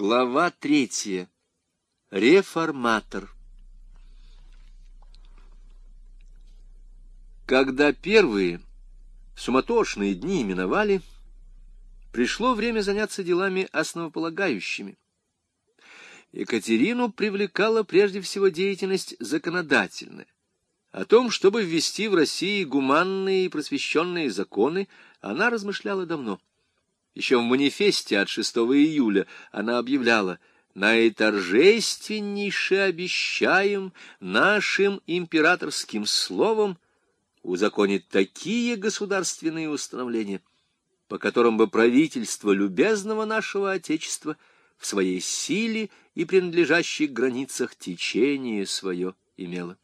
Глава третья. Реформатор. Когда первые суматошные дни миновали, пришло время заняться делами основополагающими. Екатерину привлекала прежде всего деятельность законодательная. О том, чтобы ввести в России гуманные и просвещенные законы, она размышляла давно. Еще в манифесте от 6 июля она объявляла «Наиторжественнейше обещаем нашим императорским словом узаконить такие государственные установления, по которым бы правительство любезного нашего Отечества в своей силе и принадлежащих границах течение свое имело»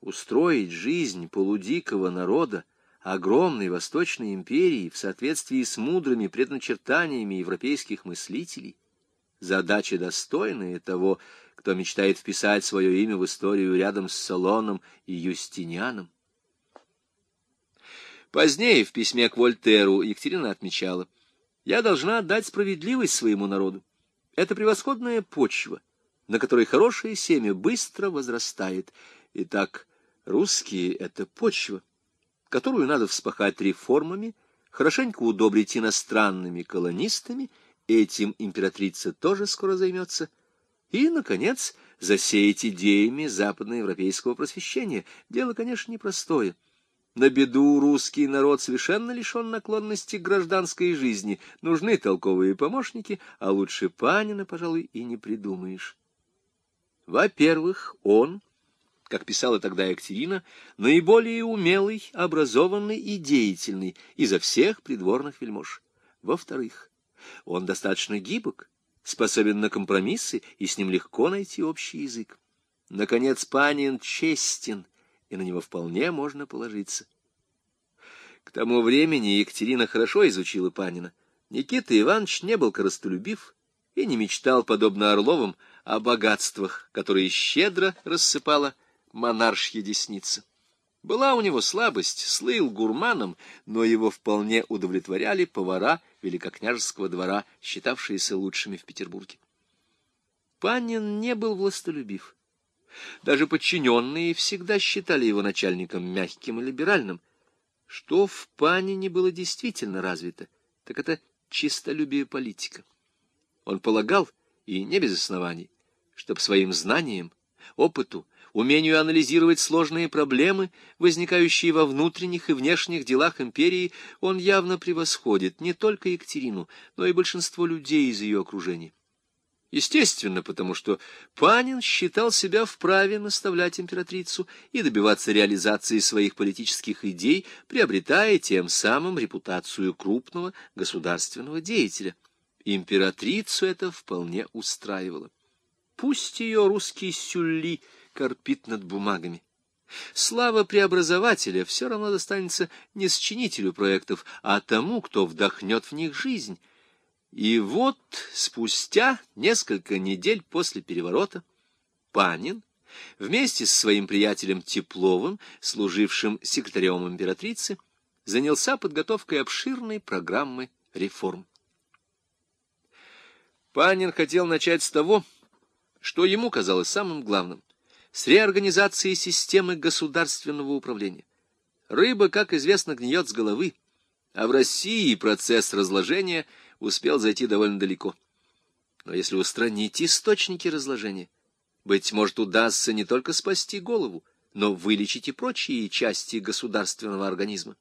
устроить жизнь полудикого народа, огромной Восточной империи в соответствии с мудрыми предначертаниями европейских мыслителей, задача достойная того, кто мечтает вписать свое имя в историю рядом с Солоном и Юстинианом. Позднее в письме к Вольтеру Екатерина отмечала, «Я должна отдать справедливость своему народу. Это превосходная почва, на которой хорошее семя быстро возрастает. Итак, Русские — это почва, которую надо вспахать реформами, хорошенько удобрить иностранными колонистами, этим императрица тоже скоро займется, и, наконец, засеять идеями западноевропейского просвещения. Дело, конечно, непростое. На беду русский народ совершенно лишен наклонности к гражданской жизни. Нужны толковые помощники, а лучше Панина, пожалуй, и не придумаешь. Во-первых, он как писала тогда Екатерина, наиболее умелый, образованный и деятельный изо всех придворных вельмож. Во-вторых, он достаточно гибок, способен на компромиссы, и с ним легко найти общий язык. Наконец, Панин честен, и на него вполне можно положиться. К тому времени Екатерина хорошо изучила Панина. Никита Иванович не был коростолюбив и не мечтал, подобно Орловым, о богатствах, которые щедро рассыпала монаршья десница. Была у него слабость, слыл гурманом, но его вполне удовлетворяли повара великокняжеского двора, считавшиеся лучшими в Петербурге. Панин не был властолюбив. Даже подчиненные всегда считали его начальником мягким и либеральным. Что в Панине было действительно развито, так это чистолюбие политика. Он полагал, и не без оснований, чтоб своим знанием, опыту, умению анализировать сложные проблемы, возникающие во внутренних и внешних делах империи, он явно превосходит не только Екатерину, но и большинство людей из ее окружения. Естественно, потому что Панин считал себя вправе наставлять императрицу и добиваться реализации своих политических идей, приобретая тем самым репутацию крупного государственного деятеля. Императрицу это вполне устраивало. Пусть ее русский сюлли — корпит над бумагами. Слава преобразователя все равно достанется не сочинителю проектов, а тому, кто вдохнет в них жизнь. И вот спустя несколько недель после переворота Панин вместе с своим приятелем Тепловым, служившим секретарем императрицы, занялся подготовкой обширной программы реформ. Панин хотел начать с того, что ему казалось самым главным — с реорганизацией системы государственного управления. Рыба, как известно, гниет с головы, а в России процесс разложения успел зайти довольно далеко. Но если устранить источники разложения, быть может, удастся не только спасти голову, но вылечить и прочие части государственного организма.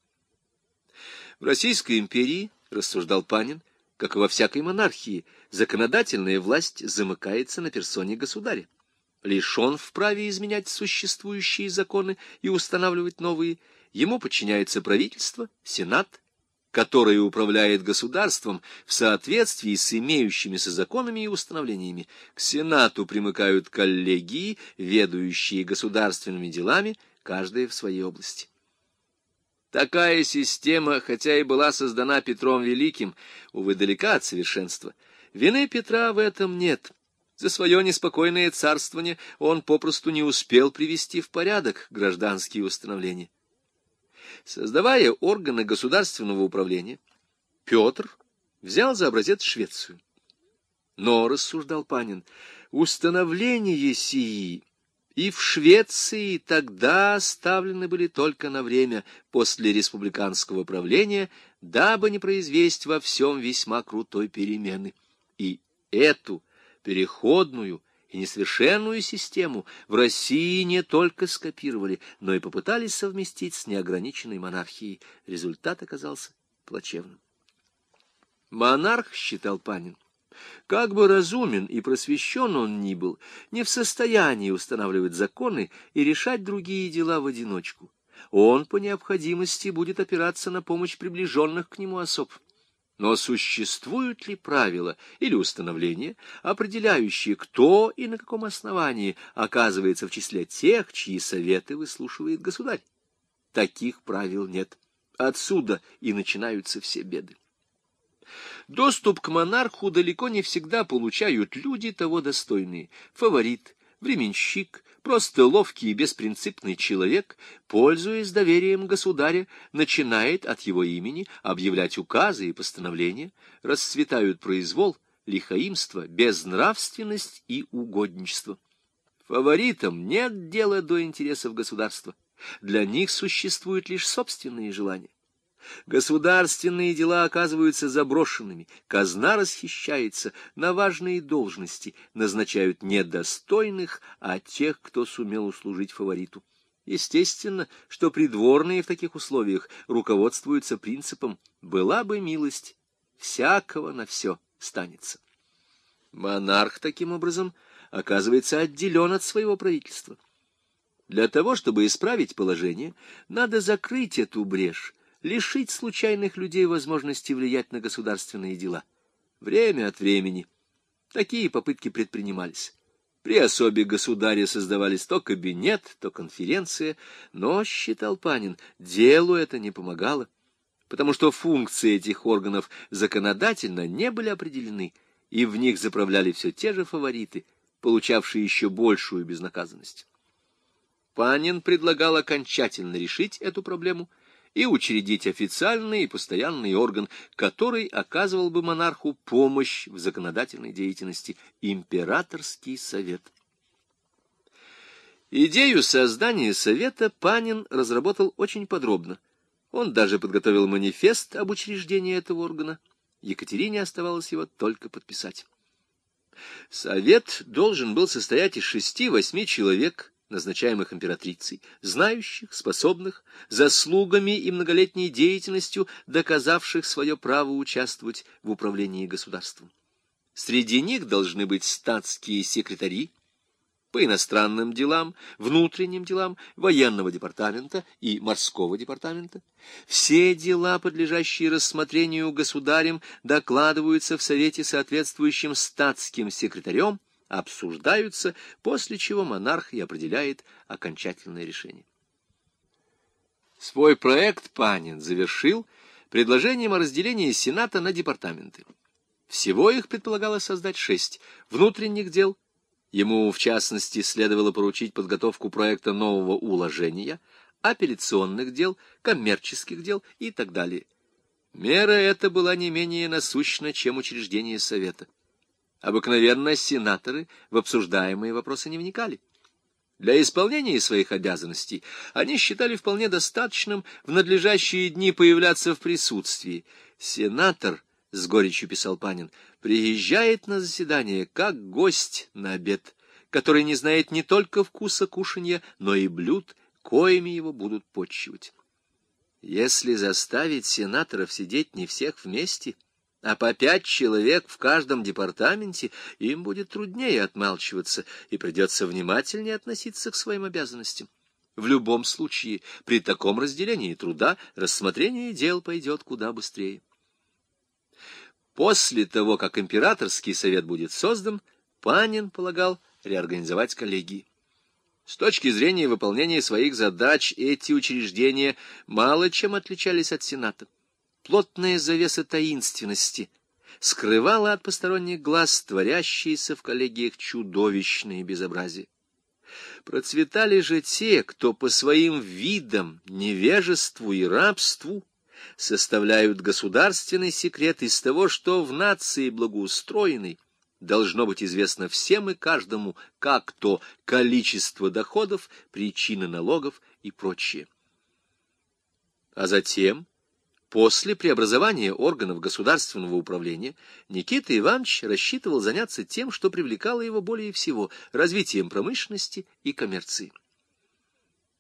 В Российской империи, рассуждал Панин, как и во всякой монархии, законодательная власть замыкается на персоне государя лишь вправе изменять существующие законы и устанавливать новые. Ему подчиняется правительство, сенат, которое управляет государством в соответствии с имеющимися законами и установлениями. К сенату примыкают коллегии, ведущие государственными делами, каждая в своей области. Такая система, хотя и была создана Петром Великим, увы, далека от совершенства. Вины Петра в этом нет. За свое неспокойное царствование он попросту не успел привести в порядок гражданские установления. Создавая органы государственного управления, Петр взял за образец Швецию. Но, рассуждал Панин, установление сии и в Швеции тогда оставлены были только на время после республиканского правления, дабы не произвести во всем весьма крутой перемены. И эту переходную и несовершенную систему в России не только скопировали, но и попытались совместить с неограниченной монархией. Результат оказался плачевным. Монарх, считал Панин, как бы разумен и просвещен он ни был, не в состоянии устанавливать законы и решать другие дела в одиночку. Он по необходимости будет опираться на помощь приближенных к нему особ. Но существуют ли правила или установления, определяющие, кто и на каком основании оказывается в числе тех, чьи советы выслушивает государь? Таких правил нет. Отсюда и начинаются все беды. Доступ к монарху далеко не всегда получают люди того достойные. Фаворит, временщик, просто ловкий и беспринципный человек, пользуясь доверием государя, начинает от его имени объявлять указы и постановления, расцветают произвол, лихаимство, безнравственность и угодничество. Фаворитам нет дела до интересов государства. Для них существуют лишь собственные желания. Государственные дела оказываются заброшенными, казна расхищается, на важные должности назначают не достойных, а тех, кто сумел услужить фавориту. Естественно, что придворные в таких условиях руководствуются принципом «была бы милость, всякого на все станется». Монарх, таким образом, оказывается отделен от своего правительства. Для того, чтобы исправить положение, надо закрыть эту брешь, лишить случайных людей возможности влиять на государственные дела. Время от времени такие попытки предпринимались. При особе государя создавались то кабинет, то конференция, но, считал Панин, делу это не помогало, потому что функции этих органов законодательно не были определены, и в них заправляли все те же фавориты, получавшие еще большую безнаказанность. Панин предлагал окончательно решить эту проблему – и учредить официальный и постоянный орган, который оказывал бы монарху помощь в законодательной деятельности – императорский совет. Идею создания совета Панин разработал очень подробно. Он даже подготовил манифест об учреждении этого органа. Екатерине оставалось его только подписать. Совет должен был состоять из шести-восьми человек, назначаемых императрицей, знающих, способных, заслугами и многолетней деятельностью, доказавших свое право участвовать в управлении государством. Среди них должны быть статские секретари по иностранным делам, внутренним делам, военного департамента и морского департамента. Все дела, подлежащие рассмотрению государем, докладываются в Совете соответствующим статским секретарем, обсуждаются, после чего монарх и определяет окончательное решение. Свой проект Панин завершил предложением о разделении Сената на департаменты. Всего их предполагалось создать шесть внутренних дел. Ему, в частности, следовало поручить подготовку проекта нового уложения, апелляционных дел, коммерческих дел и так далее. Мера эта была не менее насущна, чем учреждение Совета. Обыкновенно сенаторы в обсуждаемые вопросы не вникали. Для исполнения своих обязанностей они считали вполне достаточным в надлежащие дни появляться в присутствии. Сенатор, с горечью писал Панин, приезжает на заседание как гость на обед, который не знает не только вкуса кушанья, но и блюд, коими его будут почивать. Если заставить сенаторов сидеть не всех вместе — а по пять человек в каждом департаменте, им будет труднее отмалчиваться и придется внимательнее относиться к своим обязанностям. В любом случае, при таком разделении труда рассмотрение дел пойдет куда быстрее. После того, как императорский совет будет создан, Панин полагал реорганизовать коллегии. С точки зрения выполнения своих задач эти учреждения мало чем отличались от Сената плотная завеса таинственности скрывала от посторонних глаз творящиеся в коллегиях чудовищные безобразия. Процветали же те, кто по своим видам, невежеству и рабству составляют государственный секрет из того, что в нации благоустроенной должно быть известно всем и каждому, как то количество доходов, причины налогов и прочее. А затем, после преобразования органов государственного управления, Никита Иванович рассчитывал заняться тем, что привлекало его более всего – развитием промышленности и коммерции.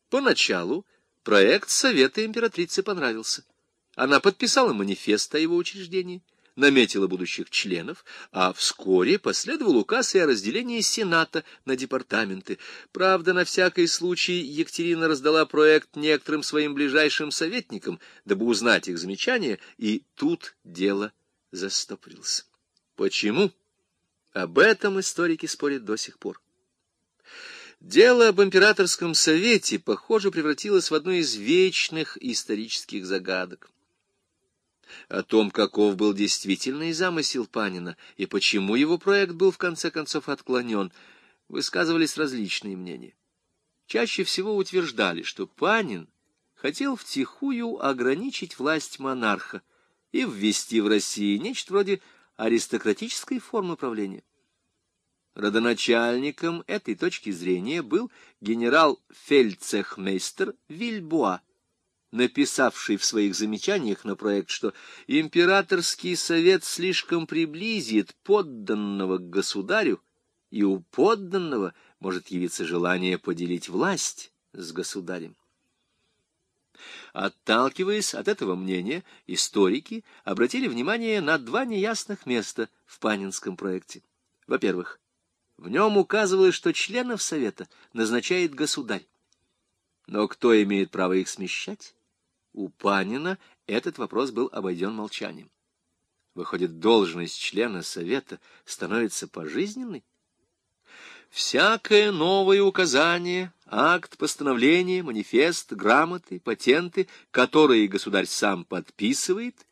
Поначалу проект Совета императрицы понравился. Она подписала манифест о его учреждении – наметила будущих членов, а вскоре последовал указ и о разделении Сената на департаменты. Правда, на всякий случай Екатерина раздала проект некоторым своим ближайшим советникам, дабы узнать их замечания, и тут дело застопорилось. Почему? Об этом историки спорят до сих пор. Дело об императорском совете, похоже, превратилось в одну из вечных исторических загадок. О том, каков был действительный замысел Панина и почему его проект был в конце концов отклонен, высказывались различные мнения. Чаще всего утверждали, что Панин хотел втихую ограничить власть монарха и ввести в России нечто вроде аристократической формы правления. Родоначальником этой точки зрения был генерал-фельдцехмейстер Вильбуа, написавший в своих замечаниях на проект, что императорский совет слишком приблизит подданного к государю, и у подданного может явиться желание поделить власть с государем. Отталкиваясь от этого мнения, историки обратили внимание на два неясных места в Панинском проекте. Во-первых, в нем указывалось, что членов Совета назначает государь. Но кто имеет право их смещать? У Панина этот вопрос был обойден молчанием. Выходит, должность члена Совета становится пожизненной? Всякое новое указание, акт, постановление, манифест, грамоты, патенты, которые государь сам подписывает,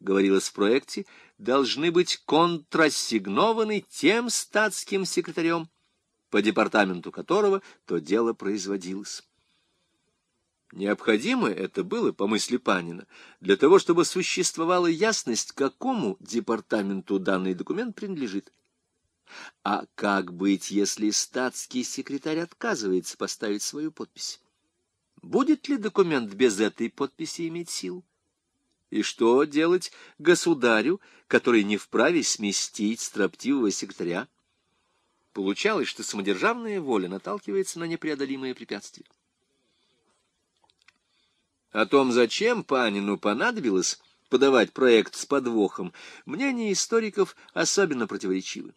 говорилось в проекте, должны быть контрасигнованы тем статским секретарем, по департаменту которого то дело производилось. Необходимо это было, по мысли Панина, для того, чтобы существовала ясность, какому департаменту данный документ принадлежит. А как быть, если статский секретарь отказывается поставить свою подпись? Будет ли документ без этой подписи иметь силу? И что делать государю, который не вправе сместить строптивого секретаря? Получалось, что самодержавная воля наталкивается на непреодолимые препятствия. О том, зачем Панину понадобилось подавать проект с подвохом, мнения историков особенно противоречивы.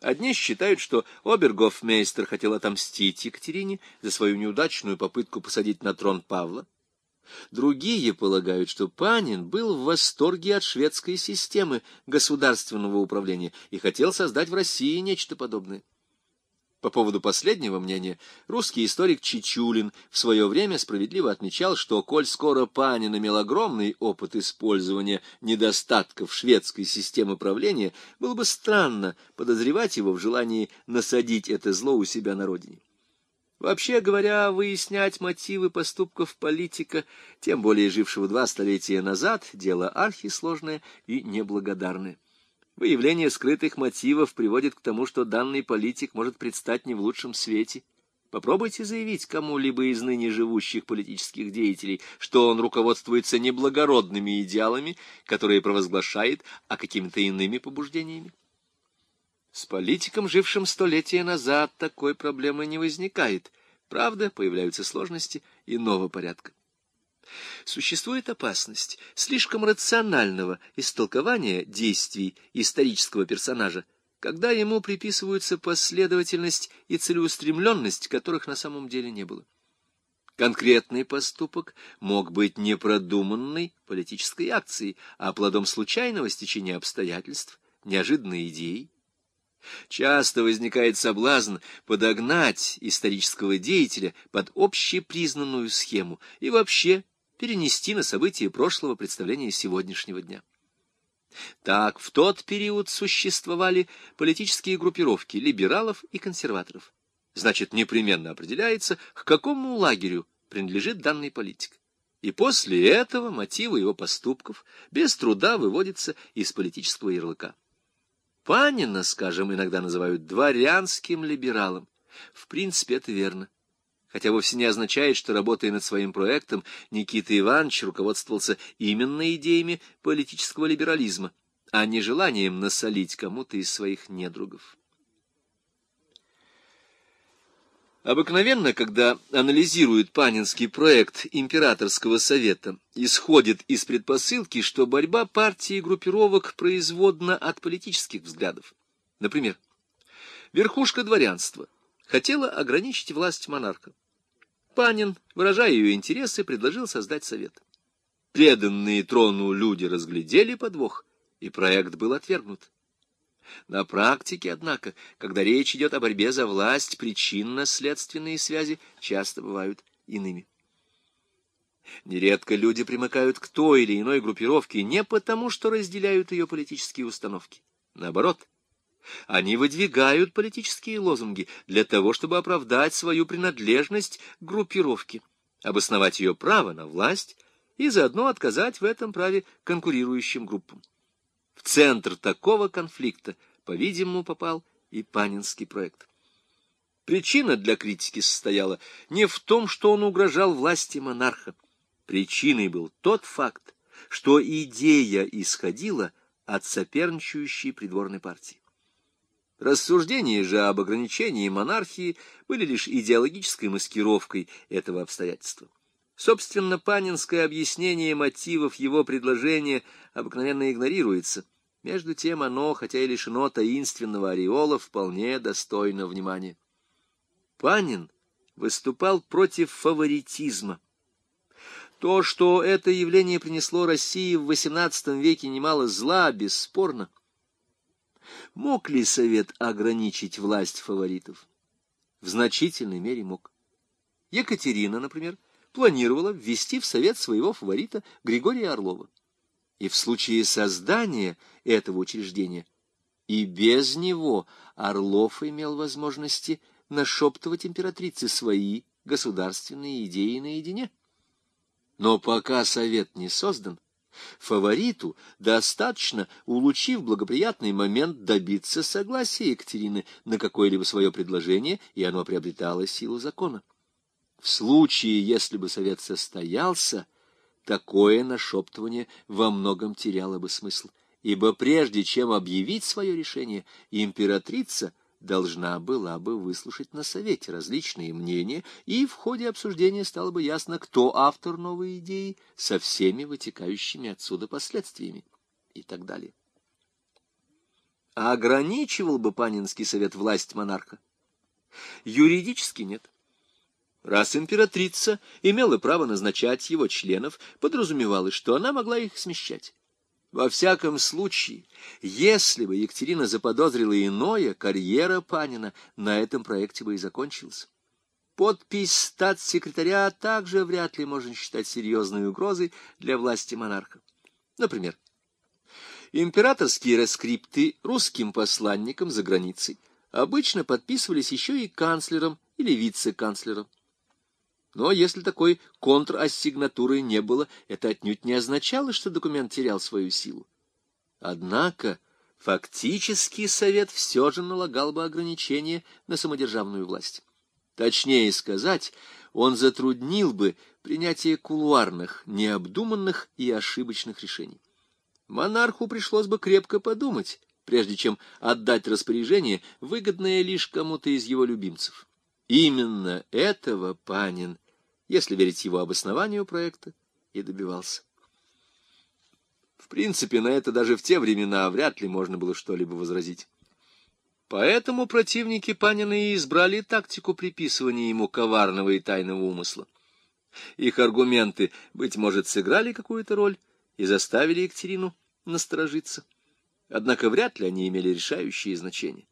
Одни считают, что обергофмейстер хотел отомстить Екатерине за свою неудачную попытку посадить на трон Павла. Другие полагают, что Панин был в восторге от шведской системы государственного управления и хотел создать в России нечто подобное. По поводу последнего мнения русский историк Чичулин в свое время справедливо отмечал, что, коль скоро Панин имел огромный опыт использования недостатков шведской системы правления, было бы странно подозревать его в желании насадить это зло у себя на родине. Вообще говоря, выяснять мотивы поступков политика, тем более жившего два столетия назад, дело архисложное и неблагодарное. Выявление скрытых мотивов приводит к тому, что данный политик может предстать не в лучшем свете. Попробуйте заявить кому-либо из ныне живущих политических деятелей, что он руководствуется не благородными идеалами, которые провозглашает, а какими-то иными побуждениями. С политиком, жившим столетия назад, такой проблемы не возникает. Правда, появляются сложности иного порядка. Существует опасность слишком рационального истолкования действий исторического персонажа, когда ему приписываются последовательность и целеустремленность, которых на самом деле не было. Конкретный поступок мог быть непродуманной политической акцией, а плодом случайного стечения обстоятельств, неожиданной идеей. Часто возникает соблазн подогнать исторического деятеля под общепризнанную схему и вообще перенести на события прошлого представления сегодняшнего дня. Так, в тот период существовали политические группировки либералов и консерваторов. Значит, непременно определяется, к какому лагерю принадлежит данный политик. И после этого мотивы его поступков без труда выводятся из политического ярлыка. Панина, скажем, иногда называют дворянским либералом. В принципе, это верно. Хотя вовсе не означает, что, работая над своим проектом, Никита Иванович руководствовался именно идеями политического либерализма, а не желанием насолить кому-то из своих недругов. Обыкновенно, когда анализируют Панинский проект Императорского совета, исходит из предпосылки, что борьба партий и группировок производна от политических взглядов. Например, верхушка дворянства хотела ограничить власть монарха. Панин, выражая ее интересы, предложил создать совет. Преданные трону люди разглядели подвох, и проект был отвергнут. На практике, однако, когда речь идет о борьбе за власть, причинно-следственные связи часто бывают иными. Нередко люди примыкают к той или иной группировке не потому, что разделяют ее политические установки. Наоборот, они выдвигают политические лозунги для того, чтобы оправдать свою принадлежность к группировке, обосновать ее право на власть и заодно отказать в этом праве конкурирующим группам. В центр такого конфликта, по-видимому, попал и Панинский проект. Причина для критики состояла не в том, что он угрожал власти монарха. Причиной был тот факт, что идея исходила от соперничающей придворной партии. Рассуждения же об ограничении монархии были лишь идеологической маскировкой этого обстоятельства. Собственно, панинское объяснение мотивов его предложения обыкновенно игнорируется. Между тем оно, хотя и лишено таинственного ореола, вполне достойно внимания. Панин выступал против фаворитизма. То, что это явление принесло России в XVIII веке немало зла, бесспорно. Мог ли Совет ограничить власть фаворитов? В значительной мере мог. Екатерина, например, планировала ввести в Совет своего фаворита Григория Орлова. И в случае создания этого учреждения и без него Орлов имел возможности нашептывать императрице свои государственные идеи наедине. Но пока совет не создан, фавориту достаточно, улучив благоприятный момент, добиться согласия Екатерины на какое-либо свое предложение, и оно приобретало силу закона. В случае, если бы совет состоялся, такое нашептывание во многом теряло бы смысл, ибо прежде чем объявить свое решение, императрица должна была бы выслушать на совете различные мнения, и в ходе обсуждения стало бы ясно, кто автор новой идеи со всеми вытекающими отсюда последствиями и так далее. А ограничивал бы Панинский совет власть монарха? Юридически нет. Раз императрица имела право назначать его членов, подразумевалось, что она могла их смещать. Во всяком случае, если бы Екатерина заподозрила иное, карьера Панина на этом проекте бы и закончилась. Подпись статс-секретаря также вряд ли можно считать серьезной угрозой для власти монарха. Например, императорские раскрипты русским посланникам за границей обычно подписывались еще и канцлером или вице-канцлером. Но если такой контрассигнатуры не было, это отнюдь не означало, что документ терял свою силу. Однако фактически Совет все же налагал бы ограничения на самодержавную власть. Точнее сказать, он затруднил бы принятие кулуарных, необдуманных и ошибочных решений. Монарху пришлось бы крепко подумать, прежде чем отдать распоряжение, выгодное лишь кому-то из его любимцев. Именно этого Панин если верить его обоснованию проекта, и добивался. В принципе, на это даже в те времена вряд ли можно было что-либо возразить. Поэтому противники Панина и избрали тактику приписывания ему коварного и тайного умысла. Их аргументы, быть может, сыграли какую-то роль и заставили Екатерину насторожиться. Однако вряд ли они имели решающее значение.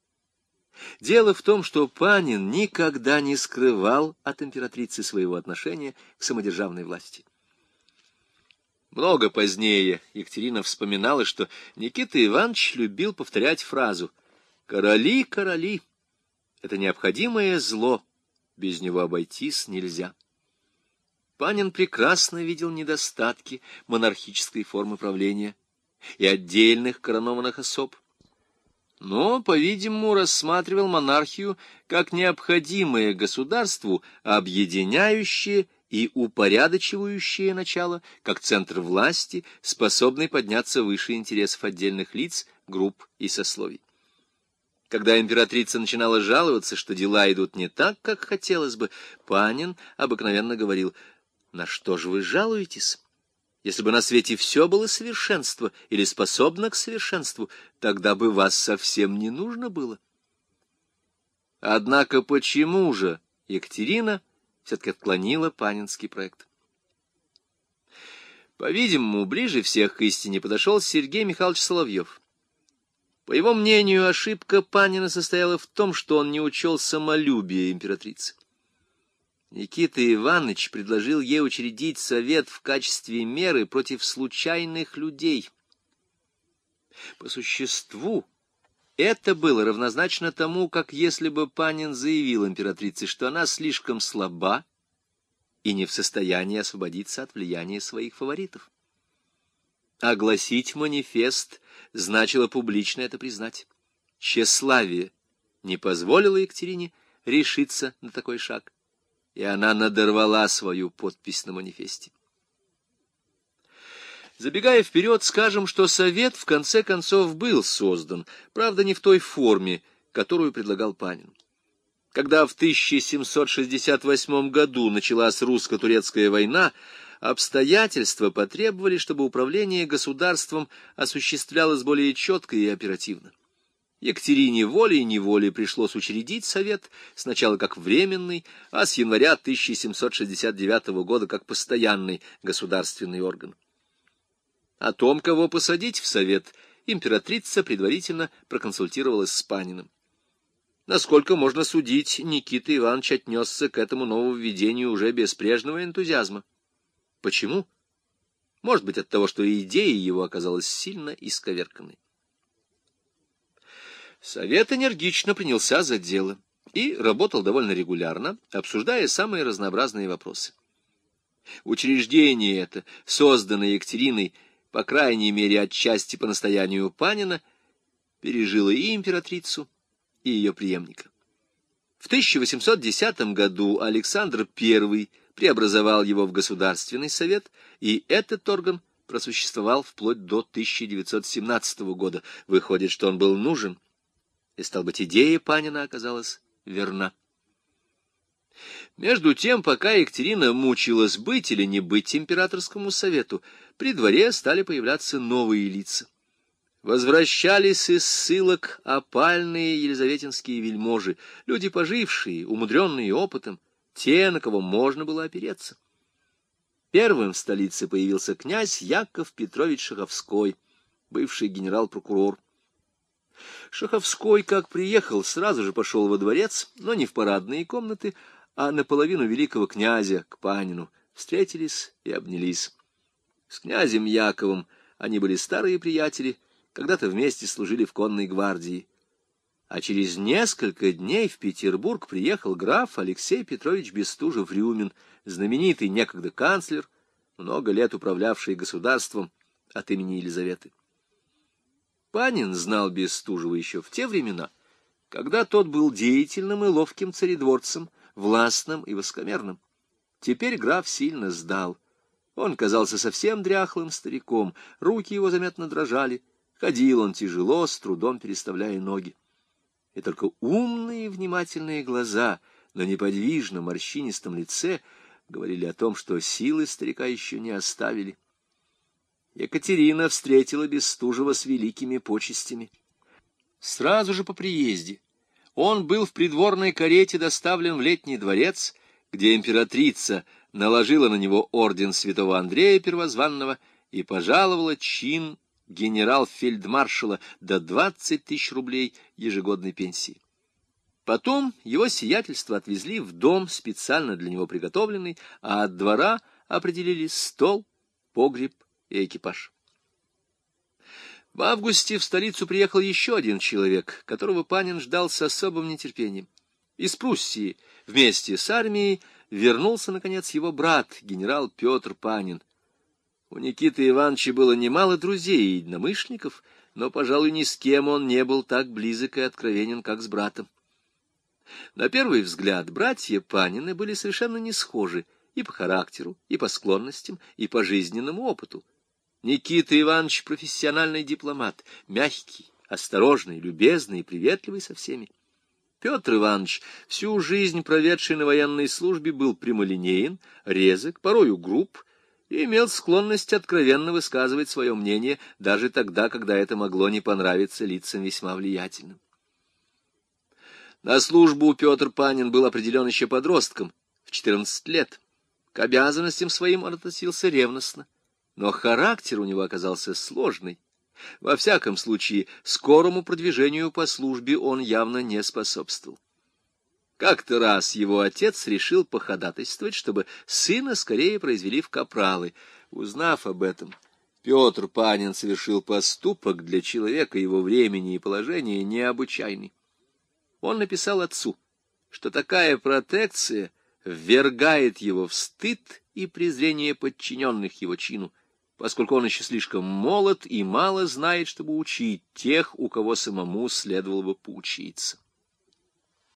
Дело в том, что Панин никогда не скрывал от императрицы своего отношения к самодержавной власти. Много позднее Екатерина вспоминала, что Никита Иванович любил повторять фразу «Короли, короли, это необходимое зло, без него обойтись нельзя». Панин прекрасно видел недостатки монархической формы правления и отдельных коронованных особ, но, по-видимому, рассматривал монархию как необходимое государству, объединяющее и упорядочивающее начало, как центр власти, способный подняться выше интересов отдельных лиц, групп и сословий. Когда императрица начинала жаловаться, что дела идут не так, как хотелось бы, Панин обыкновенно говорил, «На что же вы жалуетесь?» Если бы на свете все было совершенство или способно к совершенству, тогда бы вас совсем не нужно было. Однако почему же Екатерина все-таки отклонила панинский проект? По-видимому, ближе всех к истине подошел Сергей Михайлович Соловьев. По его мнению, ошибка Панина состояла в том, что он не учел самолюбие императрицы. Никита Иванович предложил ей учредить совет в качестве меры против случайных людей. По существу, это было равнозначно тому, как если бы Панин заявил императрице, что она слишком слаба и не в состоянии освободиться от влияния своих фаворитов. Огласить манифест значило публично это признать. Тщеславие не позволило Екатерине решиться на такой шаг и она надорвала свою подпись на манифесте. Забегая вперед, скажем, что Совет в конце концов был создан, правда, не в той форме, которую предлагал Панин. Когда в 1768 году началась русско-турецкая война, обстоятельства потребовали, чтобы управление государством осуществлялось более четко и оперативно. Екатерине волей-неволей пришлось учредить совет, сначала как временный, а с января 1769 года как постоянный государственный орган. О том, кого посадить в совет, императрица предварительно проконсультировалась с Паниным. Насколько можно судить, Никита Иванович отнесся к этому нововведению уже без прежнего энтузиазма. Почему? Может быть, от того, что идея его оказалась сильно исковерканной. Совет энергично принялся за дело и работал довольно регулярно, обсуждая самые разнообразные вопросы. Учреждение это, созданное Екатериной, по крайней мере, отчасти по настоянию Панина, пережило и императрицу, и ее преемника. В 1810 году Александр I преобразовал его в Государственный совет, и этот орган просуществовал вплоть до 1917 года. Выходит, что он был нужен и, стал быть, идея Панина оказалась верна. Между тем, пока Екатерина мучилась быть или не быть императорскому совету, при дворе стали появляться новые лица. Возвращались из ссылок опальные елизаветинские вельможи, люди пожившие, умудренные опытом, те, на кого можно было опереться. Первым в столице появился князь Яков Петрович Шаховской, бывший генерал-прокурор. Шаховской, как приехал, сразу же пошел во дворец, но не в парадные комнаты, а наполовину великого князя к Панину. Встретились и обнялись. С князем Яковом они были старые приятели, когда-то вместе служили в конной гвардии. А через несколько дней в Петербург приехал граф Алексей Петрович Бестужев-Рюмин, знаменитый некогда канцлер, много лет управлявший государством от имени Елизаветы. Панин знал Бестужева еще в те времена, когда тот был деятельным и ловким царедворцем, властным и воскомерным. Теперь граф сильно сдал. Он казался совсем дряхлым стариком, руки его заметно дрожали, ходил он тяжело, с трудом переставляя ноги. И только умные внимательные глаза на неподвижном морщинистом лице говорили о том, что силы старика еще не оставили. Екатерина встретила Бестужева с великими почестями. Сразу же по приезде он был в придворной карете доставлен в летний дворец, где императрица наложила на него орден святого Андрея Первозванного и пожаловала чин генерал-фельдмаршала до 20 тысяч рублей ежегодной пенсии. Потом его сиятельство отвезли в дом, специально для него приготовленный, а от двора определили стол, погреб и экипаж. В августе в столицу приехал еще один человек, которого Панин ждал с особым нетерпением. Из Пруссии вместе с армией вернулся, наконец, его брат, генерал Петр Панин. У Никиты Ивановича было немало друзей и единомышленников, но, пожалуй, ни с кем он не был так близок и откровенен, как с братом. На первый взгляд братья Панины были совершенно не схожи и по характеру, и по склонностям, и по жизненному опыту. Никита Иванович — профессиональный дипломат, мягкий, осторожный, любезный и приветливый со всеми. Петр Иванович, всю жизнь проведший на военной службе, был прямолинеен, резок, порою груб, и имел склонность откровенно высказывать свое мнение даже тогда, когда это могло не понравиться лицам весьма влиятельным. На службу Петр Панин был определен еще подростком, в 14 лет. К обязанностям своим он относился ревностно, но характер у него оказался сложный. Во всяком случае, скорому продвижению по службе он явно не способствовал. Как-то раз его отец решил походатайствовать, чтобы сына скорее произвели в капралы. Узнав об этом, Петр Панин совершил поступок для человека его времени и положения необычайный. Он написал отцу, что такая протекция ввергает его в стыд и презрение подчиненных его чину, поскольку он еще слишком молод и мало знает, чтобы учить тех, у кого самому следовало бы поучиться.